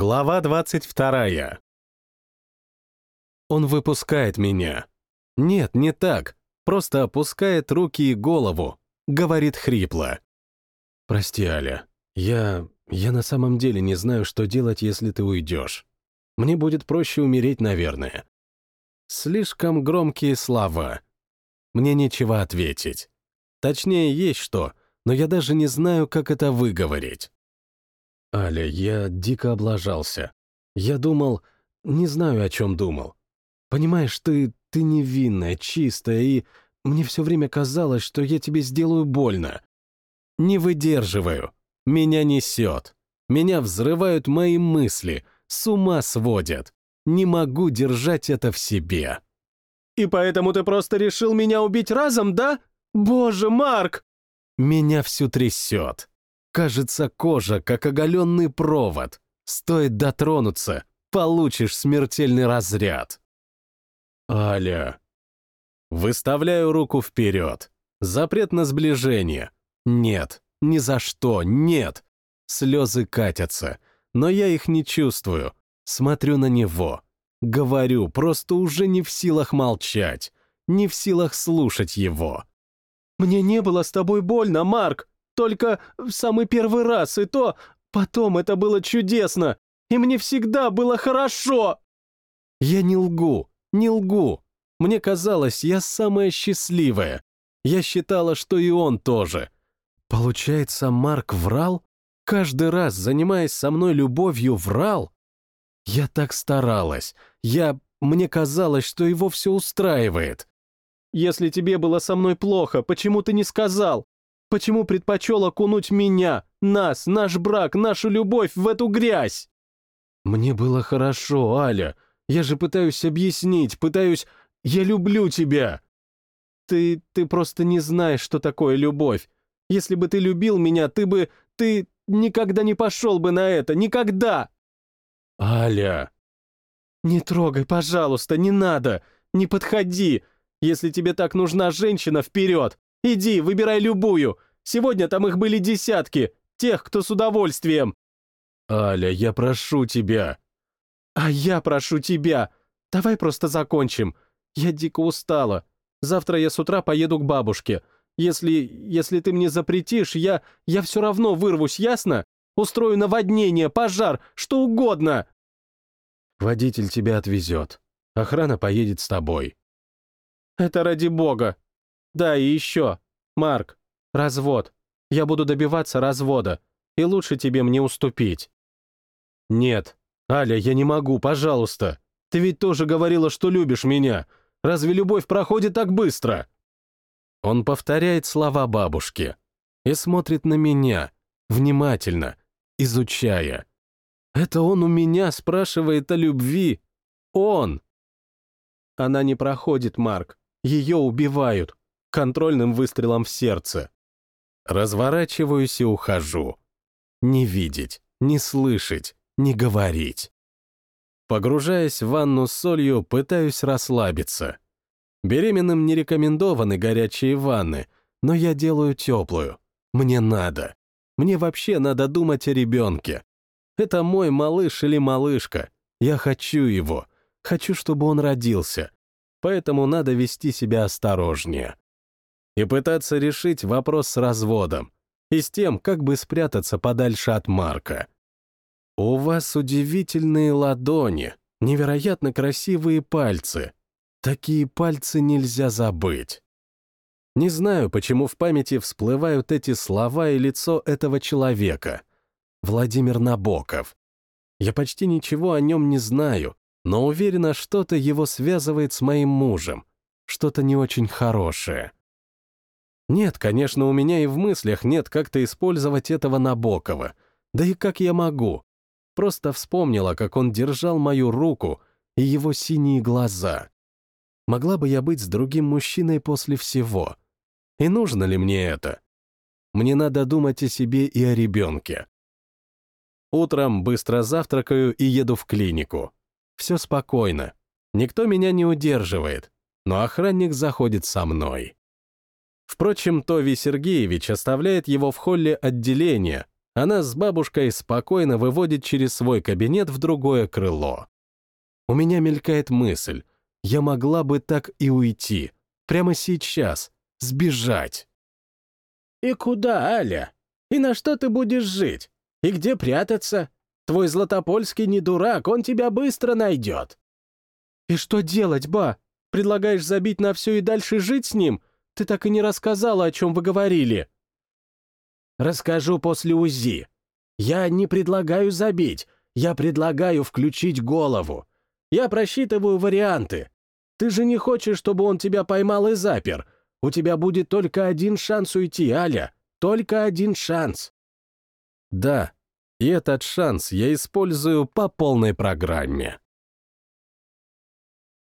Глава 22. Он выпускает меня. Нет, не так. Просто опускает руки и голову. Говорит хрипло. «Прости, Аля. Я... я на самом деле не знаю, что делать, если ты уйдешь. Мне будет проще умереть, наверное». Слишком громкие слова. Мне нечего ответить. Точнее, есть что, но я даже не знаю, как это выговорить. Аля, я дико облажался. Я думал... Не знаю, о чем думал. Понимаешь, ты... ты невинная, чистая, и... Мне все время казалось, что я тебе сделаю больно. Не выдерживаю. Меня несет. Меня взрывают мои мысли, с ума сводят. Не могу держать это в себе. «И поэтому ты просто решил меня убить разом, да? Боже, Марк!» Меня всю трясет. Кажется, кожа, как оголенный провод. Стоит дотронуться, получишь смертельный разряд. Аля. Выставляю руку вперед. Запрет на сближение. Нет, ни за что, нет. Слезы катятся, но я их не чувствую. Смотрю на него. Говорю, просто уже не в силах молчать, не в силах слушать его. «Мне не было с тобой больно, Марк!» Только в самый первый раз, и то потом это было чудесно, и мне всегда было хорошо. Я не лгу, не лгу. Мне казалось, я самая счастливая. Я считала, что и он тоже. Получается, Марк врал? Каждый раз, занимаясь со мной любовью, врал? Я так старалась. Я... Мне казалось, что его все устраивает. Если тебе было со мной плохо, почему ты не сказал? Почему предпочел окунуть меня, нас, наш брак, нашу любовь в эту грязь? Мне было хорошо, Аля. Я же пытаюсь объяснить, пытаюсь... Я люблю тебя. Ты... ты просто не знаешь, что такое любовь. Если бы ты любил меня, ты бы... ты никогда не пошел бы на это, никогда. Аля. Не трогай, пожалуйста, не надо. Не подходи. Если тебе так нужна женщина, вперед. Иди, выбирай любую. Сегодня там их были десятки. Тех, кто с удовольствием. Аля, я прошу тебя. А я прошу тебя. Давай просто закончим. Я дико устала. Завтра я с утра поеду к бабушке. Если... если ты мне запретишь, я... я все равно вырвусь, ясно? Устрою наводнение, пожар, что угодно. Водитель тебя отвезет. Охрана поедет с тобой. Это ради бога. Да, и еще. Марк, развод. Я буду добиваться развода. И лучше тебе мне уступить. Нет. Аля, я не могу, пожалуйста. Ты ведь тоже говорила, что любишь меня. Разве любовь проходит так быстро? Он повторяет слова бабушки и смотрит на меня, внимательно, изучая. Это он у меня спрашивает о любви. Он. Она не проходит, Марк. Ее убивают контрольным выстрелом в сердце. Разворачиваюсь и ухожу. Не видеть, не слышать, не говорить. Погружаясь в ванну с солью, пытаюсь расслабиться. Беременным не рекомендованы горячие ванны, но я делаю теплую. Мне надо. Мне вообще надо думать о ребенке. Это мой малыш или малышка. Я хочу его. Хочу, чтобы он родился. Поэтому надо вести себя осторожнее и пытаться решить вопрос с разводом и с тем, как бы спрятаться подальше от Марка. У вас удивительные ладони, невероятно красивые пальцы. Такие пальцы нельзя забыть. Не знаю, почему в памяти всплывают эти слова и лицо этого человека. Владимир Набоков. Я почти ничего о нем не знаю, но уверена, что-то его связывает с моим мужем, что-то не очень хорошее. Нет, конечно, у меня и в мыслях нет как-то использовать этого Набокова. Да и как я могу? Просто вспомнила, как он держал мою руку и его синие глаза. Могла бы я быть с другим мужчиной после всего? И нужно ли мне это? Мне надо думать о себе и о ребенке. Утром быстро завтракаю и еду в клинику. Все спокойно. Никто меня не удерживает, но охранник заходит со мной. Впрочем, Тови Сергеевич оставляет его в холле отделения, Она с бабушкой спокойно выводит через свой кабинет в другое крыло. У меня мелькает мысль, я могла бы так и уйти, прямо сейчас, сбежать. «И куда, Аля? И на что ты будешь жить? И где прятаться? Твой Златопольский не дурак, он тебя быстро найдет». «И что делать, ба? Предлагаешь забить на все и дальше жить с ним? Ты так и не рассказала, о чем вы говорили». «Расскажу после УЗИ. Я не предлагаю забить, я предлагаю включить голову. Я просчитываю варианты. Ты же не хочешь, чтобы он тебя поймал и запер. У тебя будет только один шанс уйти, Аля. Только один шанс. Да, и этот шанс я использую по полной программе.